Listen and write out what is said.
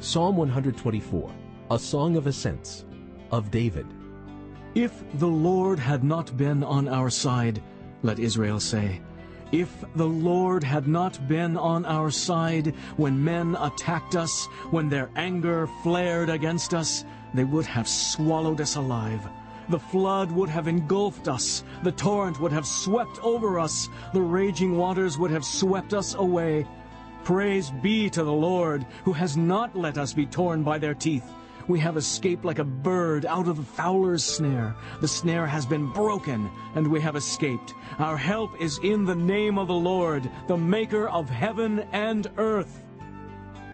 Psalm 124, a song of ascents, of David. If the Lord had not been on our side, let Israel say, if the Lord had not been on our side when men attacked us, when their anger flared against us, they would have swallowed us alive. The flood would have engulfed us. The torrent would have swept over us. The raging waters would have swept us away. Praise be to the Lord, who has not let us be torn by their teeth. We have escaped like a bird out of the fowler's snare. The snare has been broken, and we have escaped. Our help is in the name of the Lord, the maker of heaven and earth.